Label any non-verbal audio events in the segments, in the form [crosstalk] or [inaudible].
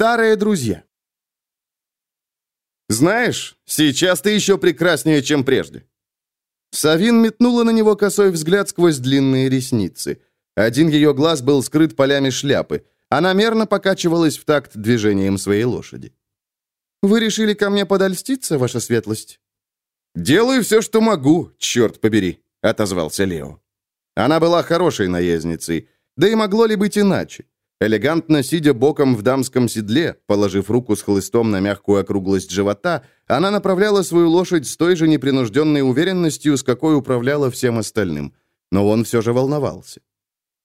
Старые друзья. «Знаешь, сейчас ты еще прекраснее, чем прежде». Савин метнула на него косой взгляд сквозь длинные ресницы. Один ее глаз был скрыт полями шляпы. Она мерно покачивалась в такт движением своей лошади. «Вы решили ко мне подольститься, ваша светлость?» «Делаю все, что могу, черт побери», — отозвался Лео. Она была хорошей наездницей, да и могло ли быть иначе? Элегантно сидя боком в дамском седле, положив руку с хлыстом на мягкую округлость живота, она направляла свою лошадь с той же непринужденной уверенностью, с какой управляла всем остальным. Но он все же волновался.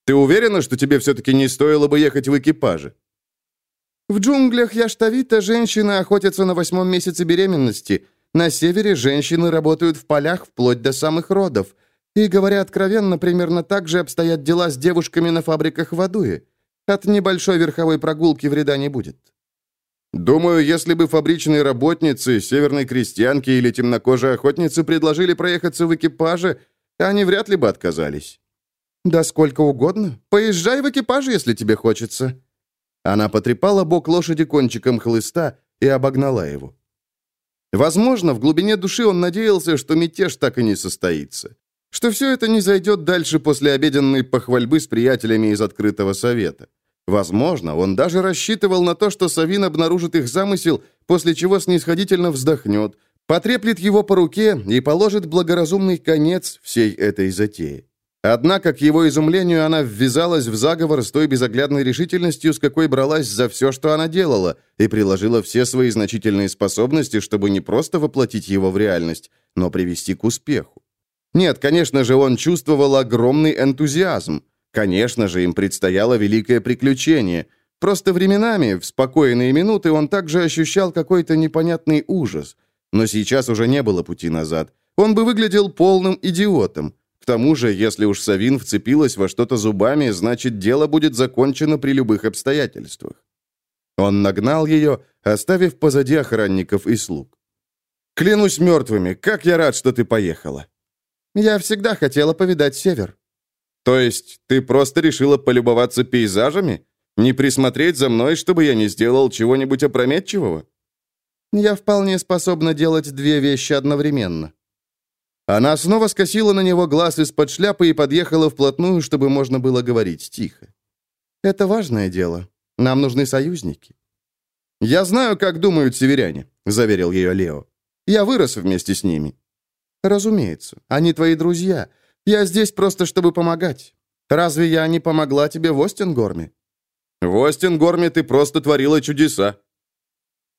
«Ты уверена, что тебе все-таки не стоило бы ехать в экипаже?» «В джунглях Яштавита женщины охотятся на восьмом месяце беременности. На севере женщины работают в полях вплоть до самых родов. И, говоря откровенно, примерно так же обстоят дела с девушками на фабриках в Адуе. От небольшой верховой прогулки вреда не будет. Думаю, если бы фабричные работницы, северной крестьянки или темнокожие охотницы предложили проехаться в экипаже, они вряд ли бы отказались. Да сколько угодно. Поезжай в экипаже, если тебе хочется. Она потрепала бок лошади кончиком хлыста и обогнала его. Возможно, в глубине души он надеялся, что мятеж так и не состоится. Что все это не зайдет дальше после обеденной похвальбы с приятелями из открытого совета. Возможно, он даже рассчитывал на то, что Савин обнаружит их замысел, после чего снисходительно вздохнет, потреплет его по руке и положит благоразумный конец всей этой затее. Однако, к его изумлению, она ввязалась в заговор с той безоглядной решительностью, с какой бралась за все, что она делала, и приложила все свои значительные способности, чтобы не просто воплотить его в реальность, но привести к успеху. Нет, конечно же, он чувствовал огромный энтузиазм. Конечно же, им предстояло великое приключение. Просто временами, в спокойные минуты, он также ощущал какой-то непонятный ужас. Но сейчас уже не было пути назад. Он бы выглядел полным идиотом. К тому же, если уж Савин вцепилась во что-то зубами, значит, дело будет закончено при любых обстоятельствах. Он нагнал ее, оставив позади охранников и слуг. «Клянусь мертвыми, как я рад, что ты поехала!» «Я всегда хотела повидать север», то есть ты просто решила полюбоваться пейзажами? Не присмотреть за мной, чтобы я не сделал чего-нибудь опрометчивого? Я вполне способна делать две вещи одновременно. Она снова скосила на него глаз из-под шляпы и подъехала вплотную, чтобы можно было говорить тихо. Это важное дело. Нам нужны союзники. Я знаю, как думают северяне, заверил ее Лео. Я вырос вместе с ними. Разумеется, они твои друзья. Я здесь просто, чтобы помогать. Разве я не помогла тебе в Остингорме?» «В Остингорме ты просто творила чудеса».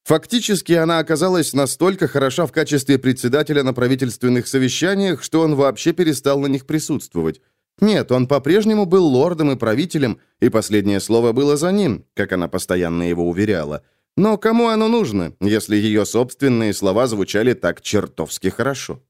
Фактически она оказалась настолько хороша в качестве председателя на правительственных совещаниях, что он вообще перестал на них присутствовать. Нет, он по-прежнему был лордом и правителем, и последнее слово было за ним, как она постоянно его уверяла. Но кому оно нужно, если ее собственные слова звучали так чертовски хорошо?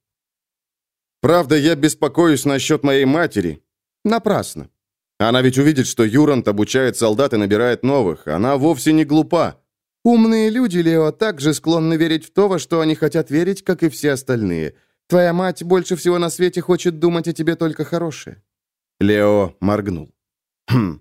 Правда, я беспокоюсь насчет моей матери. Напрасно. Она ведь увидит, что Юрант обучает солдат и набирает новых. Она вовсе не глупа. Умные люди, Лео, также склонны верить в то, во что они хотят верить, как и все остальные. Твоя мать больше всего на свете хочет думать о тебе только хорошее. Лео моргнул. Хм.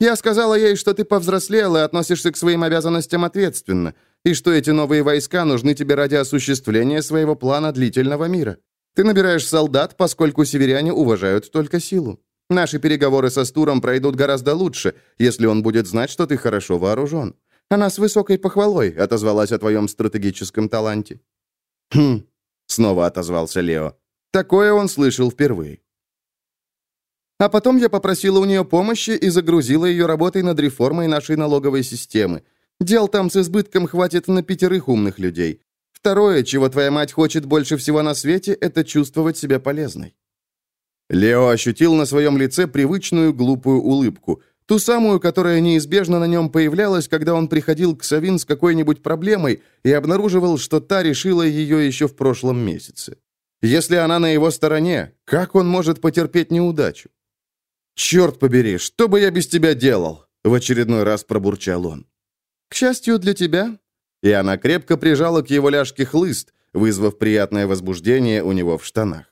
Я сказала ей, что ты повзрослел и относишься к своим обязанностям ответственно, и что эти новые войска нужны тебе ради осуществления своего плана длительного мира. Ты набираешь солдат, поскольку северяне уважают только силу. Наши переговоры со Стуром пройдут гораздо лучше, если он будет знать, что ты хорошо вооружен. Она с высокой похвалой отозвалась о твоем стратегическом таланте». «Хм», — снова отозвался Лео. «Такое он слышал впервые». А потом я попросила у нее помощи и загрузила ее работой над реформой нашей налоговой системы. Дел там с избытком хватит на пятерых умных людей. Второе, чего твоя мать хочет больше всего на свете, это чувствовать себя полезной». Лео ощутил на своем лице привычную глупую улыбку, ту самую, которая неизбежно на нем появлялась, когда он приходил к Савин с какой-нибудь проблемой и обнаруживал, что та решила ее еще в прошлом месяце. Если она на его стороне, как он может потерпеть неудачу? «Черт побери, что бы я без тебя делал?» — в очередной раз пробурчал он. «К счастью для тебя, и она крепко прижала к его ляжке хлыст, вызвав приятное возбуждение у него в штанах.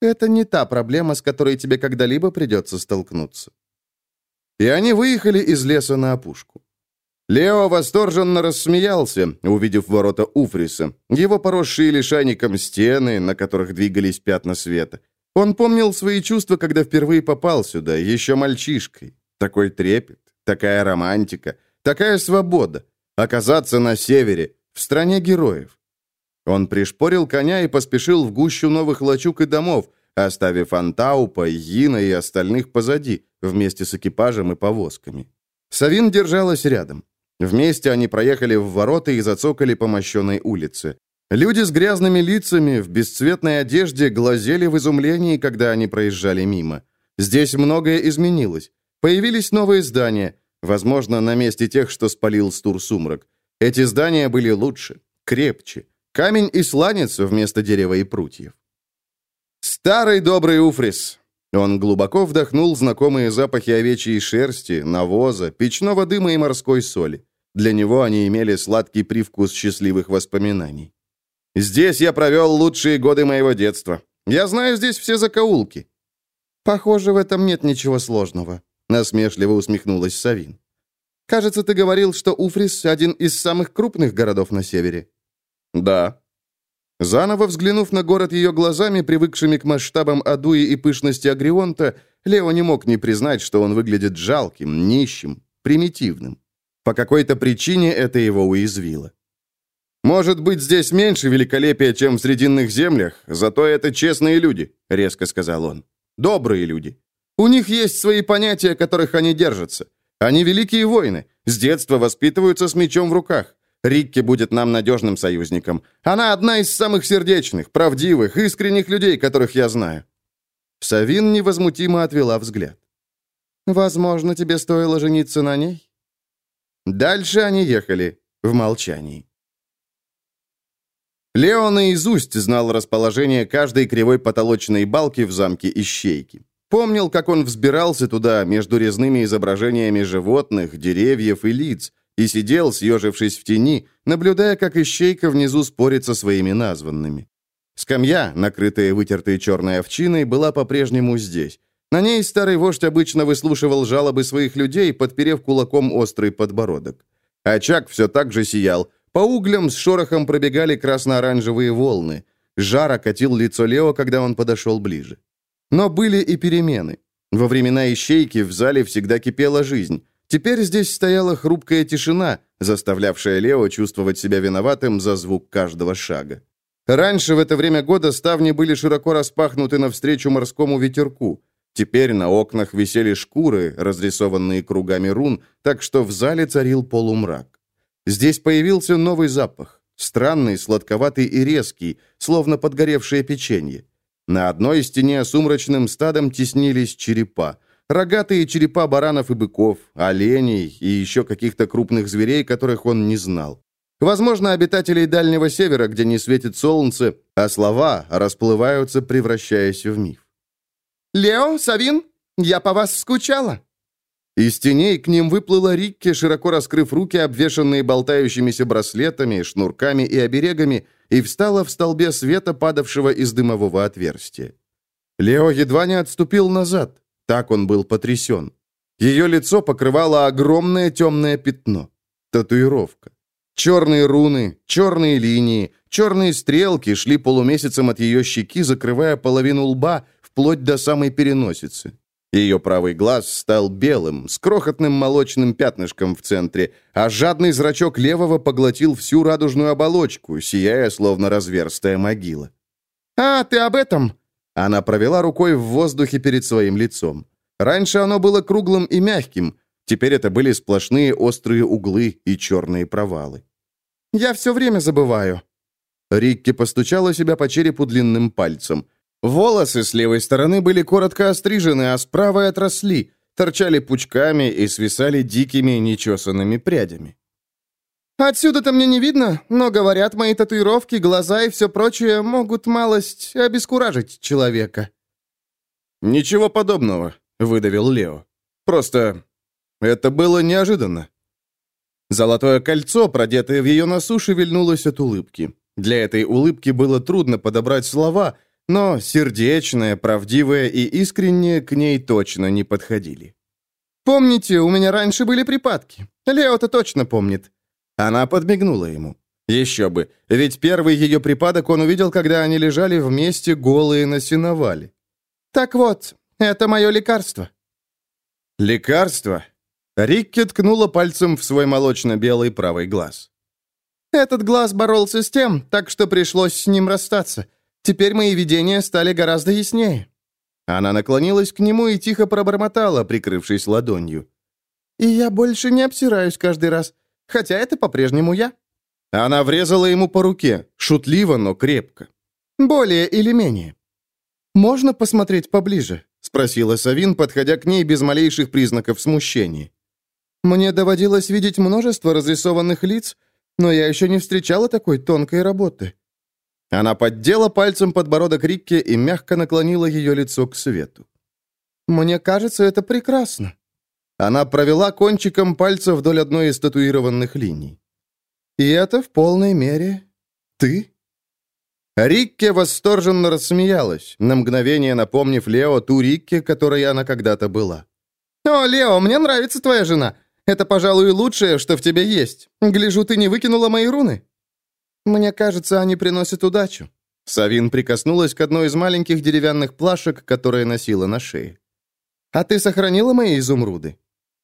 «Это не та проблема, с которой тебе когда-либо придется столкнуться». И они выехали из леса на опушку. Лео восторженно рассмеялся, увидев ворота Уфриса, его поросшие лишайником стены, на которых двигались пятна света. Он помнил свои чувства, когда впервые попал сюда, еще мальчишкой. Такой трепет, такая романтика, такая свобода. Оказаться на севере, в стране героев. Он пришпорил коня и поспешил в гущу новых лачуг и домов, оставив Антаупа, Йина и остальных позади, вместе с экипажем и повозками. Савин держалась рядом. Вместе они проехали в ворота и зацокали по мощенной улице. Люди с грязными лицами, в бесцветной одежде, глазели в изумлении, когда они проезжали мимо. Здесь многое изменилось. Появились новые здания, возможно, на месте тех, что спалил Стур-Сумрак. Эти здания были лучше, крепче. Камень и сланец вместо дерева и прутьев. Старый добрый Уфрис. Он глубоко вдохнул знакомые запахи овечьей шерсти, навоза, печного дыма и морской соли. Для него они имели сладкий привкус счастливых воспоминаний. Здесь я провел лучшие годы моего детства. Я знаю здесь все закоулки». «Похоже, в этом нет ничего сложного», — насмешливо усмехнулась Савин. «Кажется, ты говорил, что Уфрис — один из самых крупных городов на севере». «Да». Заново взглянув на город ее глазами, привыкшими к масштабам Адуи и пышности Агрионта, Лео не мог не признать, что он выглядит жалким, нищим, примитивным. По какой-то причине это его уязвило. «Может быть, здесь меньше великолепия, чем в Срединных землях, зато это честные люди», — резко сказал он. «Добрые люди. У них есть свои понятия, которых они держатся. Они великие воины, с детства воспитываются с мечом в руках. Рикки будет нам надежным союзником. Она одна из самых сердечных, правдивых, искренних людей, которых я знаю». Савин невозмутимо отвела взгляд. «Возможно, тебе стоило жениться на ней?» Дальше они ехали в молчании. Лео наизусть знал расположение каждой кривой потолочной балки в замке Ищейки. Помнил, как он взбирался туда между резными изображениями животных, деревьев и лиц, и сидел, съежившись в тени, наблюдая, как Ищейка внизу спорит со своими названными. Скамья, накрытая вытертой черной овчиной, была по-прежнему здесь. На ней старый вождь обычно выслушивал жалобы своих людей, подперев кулаком острый подбородок. Очаг все так же сиял, по углям с шорохом пробегали красно-оранжевые волны. Жар окатил лицо Лео, когда он подошел ближе. Но были и перемены. Во времена ищейки в зале всегда кипела жизнь. Теперь здесь стояла хрупкая тишина, заставлявшая Лео чувствовать себя виноватым за звук каждого шага. Раньше в это время года ставни были широко распахнуты навстречу морскому ветерку. Теперь на окнах висели шкуры, разрисованные кругами рун, так что в зале царил полумрак. Здесь появился новый запах, странный, сладковатый и резкий, словно подгоревшее печенье. На одной стене сумрачным стадом теснились черепа. Рогатые черепа баранов и быков, оленей и еще каких-то крупных зверей, которых он не знал. Возможно, обитателей Дальнего Севера, где не светит солнце, а слова расплываются, превращаясь в миф. «Лео, Савин, я по вас скучала!» Из теней к ним выплыла Рикки, широко раскрыв руки, обвешанные болтающимися браслетами, шнурками и оберегами, и встала в столбе света, падавшего из дымового отверстия. Лео едва не отступил назад. Так он был потрясен. Ее лицо покрывало огромное темное пятно. Татуировка. Черные руны, черные линии, черные стрелки шли полумесяцем от ее щеки, закрывая половину лба, вплоть до самой переносицы. Ее правый глаз стал белым, с крохотным молочным пятнышком в центре, а жадный зрачок левого поглотил всю радужную оболочку, сияя, словно разверстая могила. «А, ты об этом?» Она провела рукой в воздухе перед своим лицом. Раньше оно было круглым и мягким, теперь это были сплошные острые углы и черные провалы. «Я все время забываю». Рикки постучала себя по черепу длинным пальцем. Волосы с левой стороны были коротко острижены, а с правой отросли, торчали пучками и свисали дикими нечесанными прядями. «Отсюда-то мне не видно, но, говорят, мои татуировки, глаза и все прочее могут малость обескуражить человека». «Ничего подобного», — выдавил Лео. «Просто это было неожиданно». Золотое кольцо, продетое в ее носу, шевельнулось от улыбки. Для этой улыбки было трудно подобрать слова, но сердечное, правдивое и искреннее к ней точно не подходили. Помните, у меня раньше были припадки. Лео-то точно помнит». Она подмигнула ему. Еще бы, ведь первый ее припадок он увидел, когда они лежали вместе голые на сеновале. «Так вот, это мое лекарство». «Лекарство?» Рикки ткнула пальцем в свой молочно-белый правый глаз. «Этот глаз боролся с тем, так что пришлось с ним расстаться. Теперь мои видения стали гораздо яснее». Она наклонилась к нему и тихо пробормотала, прикрывшись ладонью. «И я больше не обсираюсь каждый раз, хотя это по-прежнему я». Она врезала ему по руке, шутливо, но крепко. «Более или менее». «Можно посмотреть поближе?» — спросила Савин, подходя к ней без малейших признаков смущения. «Мне доводилось видеть множество разрисованных лиц, но я еще не встречала такой тонкой работы». Она поддела пальцем подбородок Рикке и мягко наклонила ее лицо к свету. «Мне кажется, это прекрасно». Она провела кончиком пальца вдоль одной из татуированных линий. И это в полной мере ты?» Рикке восторженно рассмеялась, на мгновение напомнив Лео ту Рикке, которой она когда-то была. «О, Лео, мне нравится твоя жена. Это, пожалуй, лучшее, что в тебе есть. Гляжу, ты не выкинула мои руны?» «Мне кажется, они приносят удачу». Савин прикоснулась к одной из маленьких деревянных плашек, которые носила на шее. «А ты сохранила мои изумруды?»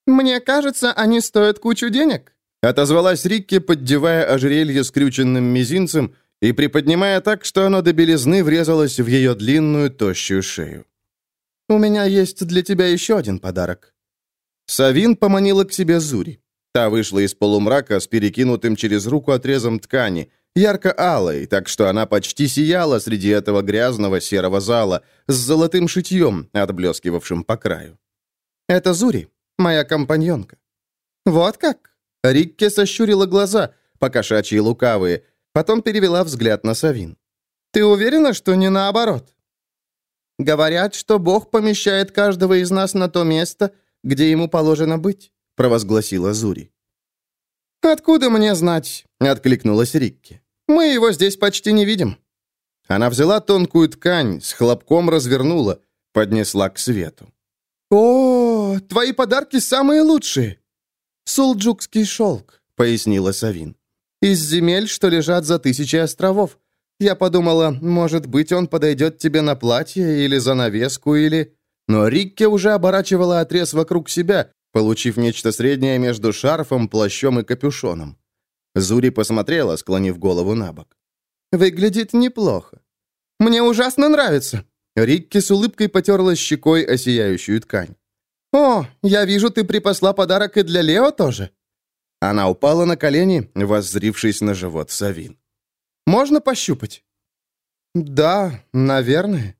«Мне кажется, они стоят кучу денег». Отозвалась Рикки, поддевая ожерелье скрюченным мизинцем и приподнимая так, что оно до белизны врезалось в ее длинную, тощую шею. «У меня есть для тебя еще один подарок». Савин поманила к себе Зури. Та вышла из полумрака с перекинутым через руку отрезом ткани, ярко-алой, так что она почти сияла среди этого грязного серого зала с золотым шитьем, отблескивавшим по краю. «Это Зури, моя компаньонка». «Вот как?» Рикке сощурила глаза, покошачьи лукавые, потом перевела взгляд на Савин. «Ты уверена, что не наоборот?» «Говорят, что Бог помещает каждого из нас на то место, где ему положено быть», — провозгласила Зури. «Откуда мне знать?» — откликнулась Рикки. «Мы его здесь почти не видим». Она взяла тонкую ткань, с хлопком развернула, поднесла к свету. «О, твои подарки самые лучшие!» «Сулджукский шелк», — пояснила Савин. «Из земель, что лежат за тысячи островов. Я подумала, может быть, он подойдет тебе на платье или занавеску, или...» Но Рикке уже оборачивала отрез вокруг себя, получив нечто среднее между шарфом, плащом и капюшоном. Зури посмотрела, склонив голову на бок. «Выглядит неплохо. Мне ужасно нравится». Рикки с улыбкой потерла щекой о сияющую ткань. «О, я вижу, ты припасла подарок и для Лео тоже». Она упала на колени, воззрившись на живот Савин. «Можно пощупать?» «Да, наверное».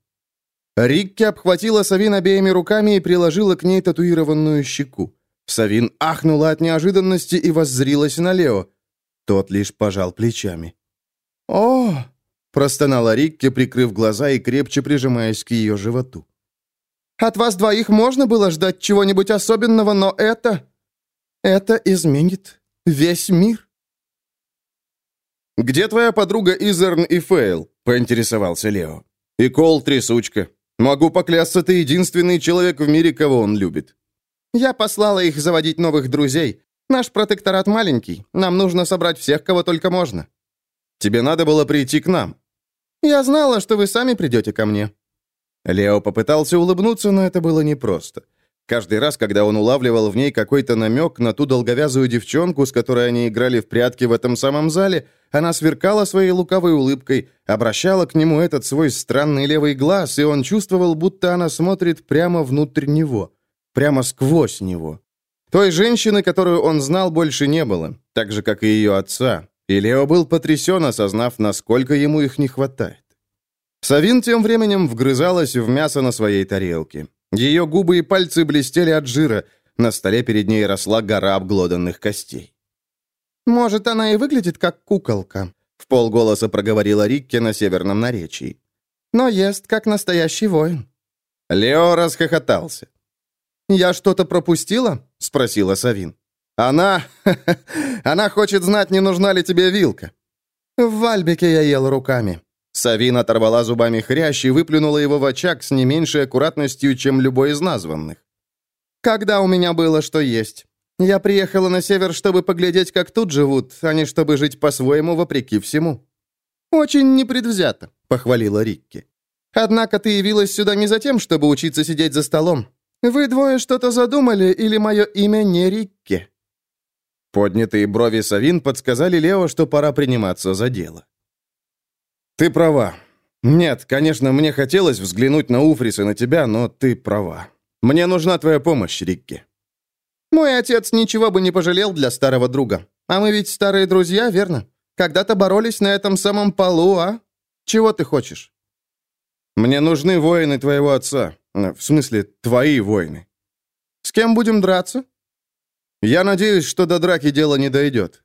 Рикки обхватила Савин обеими руками и приложила к ней татуированную щеку. Савин ахнула от неожиданности и воззрилась на Лео. Тот лишь пожал плечами. «О!» – простонала Рикки, прикрыв глаза и крепче прижимаясь к ее животу. От вас двоих можно было ждать чего-нибудь особенного, но это... Это изменит весь мир. «Где твоя подруга Изерн и Фейл?» — поинтересовался Лео. «И Кол трясучка. Могу поклясться, ты единственный человек в мире, кого он любит». «Я послала их заводить новых друзей. Наш протекторат маленький. Нам нужно собрать всех, кого только можно». «Тебе надо было прийти к нам». «Я знала, что вы сами придете ко мне. Лео попытался улыбнуться, но это было непросто. Каждый раз, когда он улавливал в ней какой-то намек на ту долговязую девчонку, с которой они играли в прятки в этом самом зале, она сверкала своей лукавой улыбкой, обращала к нему этот свой странный левый глаз, и он чувствовал, будто она смотрит прямо внутрь него, прямо сквозь него. Той женщины, которую он знал, больше не было, так же, как и ее отца, и Лео был потрясен, осознав, насколько ему их не хватает. Савин тем временем вгрызалась в мясо на своей тарелке. Ее губы и пальцы блестели от жира. На столе перед ней росла гора обглоданных костей. «Может, она и выглядит как куколка», — в полголоса проговорила Рикке на северном наречии. «Но ест, как настоящий воин». Лео расхохотался. «Я что-то пропустила?» — спросила Савин. «Она... [laughs] она хочет знать, не нужна ли тебе вилка». «В Вальбике я ел руками», Савин оторвала зубами хрящ и выплюнула его в очаг с не меньшей аккуратностью, чем любой из названных. Когда у меня было что есть? Я приехала на север, чтобы поглядеть, как тут живут, а не чтобы жить по-своему, вопреки всему». «Очень непредвзято», — похвалила Рикки. «Однако ты явилась сюда не за тем, чтобы учиться сидеть за столом. Вы двое что-то задумали, или мое имя не Рикки?» Поднятые брови Савин подсказали Лео, что пора приниматься за дело. «Ты права. Нет, конечно, мне хотелось взглянуть на Уфрис и на тебя, но ты права. Мне нужна твоя помощь, Рикки». «Мой отец ничего бы не пожалел для старого друга. А мы ведь старые друзья, верно? Когда-то боролись на этом самом полу, а? Чего ты хочешь?» «Мне нужны воины твоего отца. В смысле, твои воины». «С кем будем драться?» «Я надеюсь, что до драки дело не дойдет».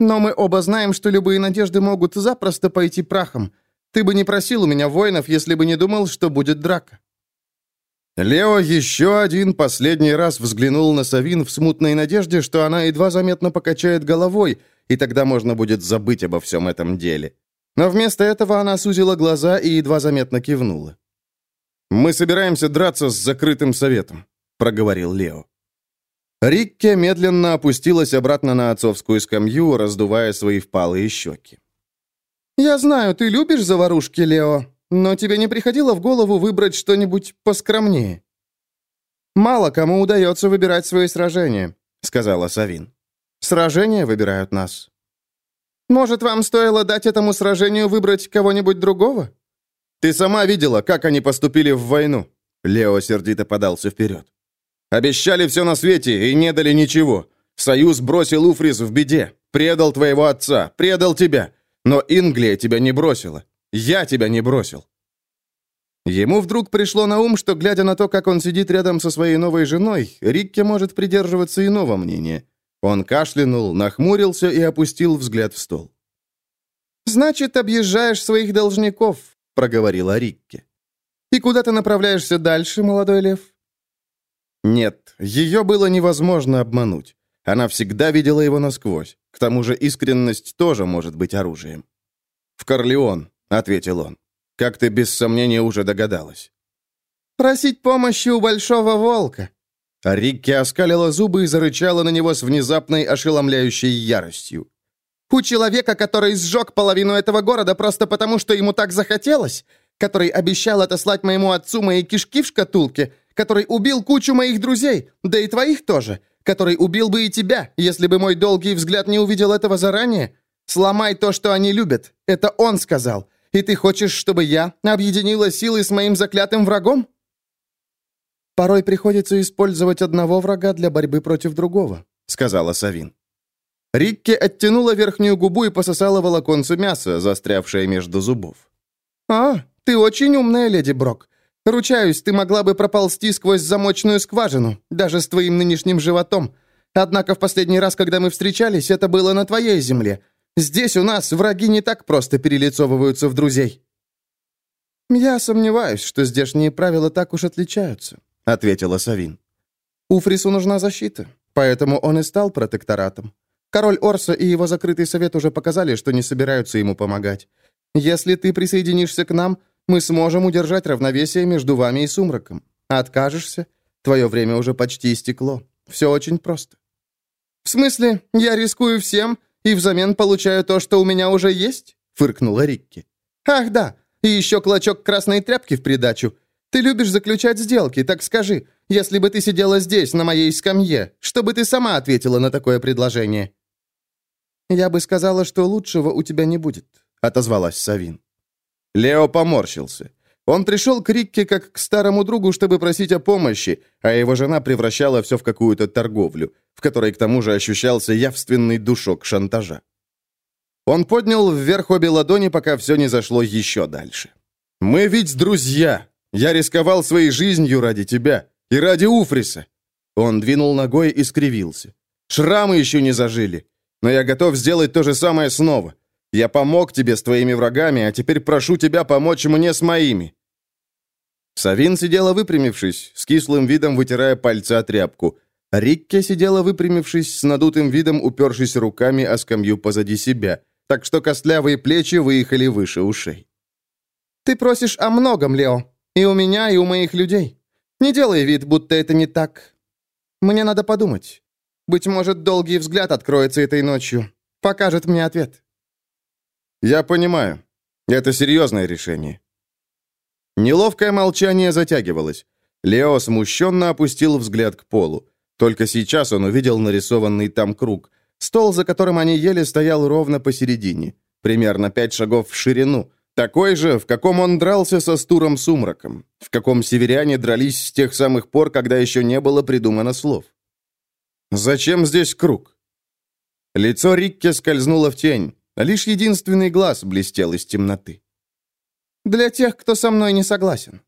«Но мы оба знаем, что любые надежды могут запросто пойти прахом. Ты бы не просил у меня воинов, если бы не думал, что будет драка». Лео еще один последний раз взглянул на Савин в смутной надежде, что она едва заметно покачает головой, и тогда можно будет забыть обо всем этом деле. Но вместо этого она сузила глаза и едва заметно кивнула. «Мы собираемся драться с закрытым советом», — проговорил Лео. Рикке медленно опустилась обратно на отцовскую скамью, раздувая свои впалые щеки. «Я знаю, ты любишь заварушки, Лео, но тебе не приходило в голову выбрать что-нибудь поскромнее?» «Мало кому удается выбирать свои сражения», — сказала Савин. «Сражения выбирают нас». «Может, вам стоило дать этому сражению выбрать кого-нибудь другого?» «Ты сама видела, как они поступили в войну?» Лео сердито подался вперед. «Обещали все на свете и не дали ничего. Союз бросил Уфрис в беде, предал твоего отца, предал тебя. Но Инглия тебя не бросила. Я тебя не бросил». Ему вдруг пришло на ум, что, глядя на то, как он сидит рядом со своей новой женой, Рикке может придерживаться иного мнения. Он кашлянул, нахмурился и опустил взгляд в стол. «Значит, объезжаешь своих должников», — проговорила Рикке. «И куда ты направляешься дальше, молодой лев?» Нет, ее было невозможно обмануть. Она всегда видела его насквозь. К тому же искренность тоже может быть оружием. «В Корлеон», — ответил он. «Как ты без сомнения уже догадалась». «Просить помощи у Большого Волка». Рикки оскалила зубы и зарычала на него с внезапной ошеломляющей яростью. «У человека, который сжег половину этого города просто потому, что ему так захотелось, который обещал отослать моему отцу мои кишки в шкатулке, который убил кучу моих друзей, да и твоих тоже, который убил бы и тебя, если бы мой долгий взгляд не увидел этого заранее? Сломай то, что они любят. Это он сказал. И ты хочешь, чтобы я объединила силы с моим заклятым врагом? Порой приходится использовать одного врага для борьбы против другого, сказала Савин. Рикки оттянула верхнюю губу и пососала волоконцу мяса, застрявшее между зубов. «А, ты очень умная, леди Брок. Ручаюсь, ты могла бы проползти сквозь замочную скважину, даже с твоим нынешним животом. Однако в последний раз, когда мы встречались, это было на твоей земле. Здесь у нас враги не так просто перелицовываются в друзей». «Я сомневаюсь, что здешние правила так уж отличаются», — ответила Савин. «Уфрису нужна защита, поэтому он и стал протекторатом. Король Орса и его закрытый совет уже показали, что не собираются ему помогать. Если ты присоединишься к нам, мы сможем удержать равновесие между вами и сумраком. Откажешься? Твое время уже почти истекло. Все очень просто». «В смысле, я рискую всем и взамен получаю то, что у меня уже есть?» — фыркнула Рикки. «Ах, да, и еще клочок красной тряпки в придачу. Ты любишь заключать сделки, так скажи, если бы ты сидела здесь, на моей скамье, что бы ты сама ответила на такое предложение?» «Я бы сказала, что лучшего у тебя не будет», — отозвалась Савин. Лео поморщился. Он пришел к Рикке как к старому другу, чтобы просить о помощи, а его жена превращала все в какую-то торговлю, в которой к тому же ощущался явственный душок шантажа. Он поднял вверх обе ладони, пока все не зашло еще дальше. «Мы ведь друзья. Я рисковал своей жизнью ради тебя и ради Уфриса». Он двинул ногой и скривился. «Шрамы еще не зажили, но я готов сделать то же самое снова. Я помог тебе с твоими врагами, а теперь прошу тебя помочь мне с моими». Савин сидела выпрямившись, с кислым видом вытирая пальцы о тряпку. Рикке сидела выпрямившись, с надутым видом упершись руками о скамью позади себя, так что костлявые плечи выехали выше ушей. «Ты просишь о многом, Лео. И у меня, и у моих людей. Не делай вид, будто это не так. Мне надо подумать. Быть может, долгий взгляд откроется этой ночью. Покажет мне ответ». «Я понимаю. Это серьезное решение». Неловкое молчание затягивалось. Лео смущенно опустил взгляд к полу. Только сейчас он увидел нарисованный там круг. Стол, за которым они ели, стоял ровно посередине. Примерно пять шагов в ширину. Такой же, в каком он дрался со Стуром Сумраком. В каком северяне дрались с тех самых пор, когда еще не было придумано слов. «Зачем здесь круг?» Лицо Рикки скользнуло в тень. Лишь единственный глаз блестел из темноты. «Для тех, кто со мной не согласен».